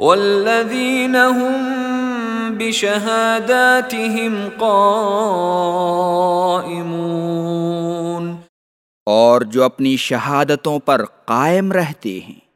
والذین هم بشہاداتهم قائمون اور جو اپنی شہادتوں پر قائم رہتے ہیں۔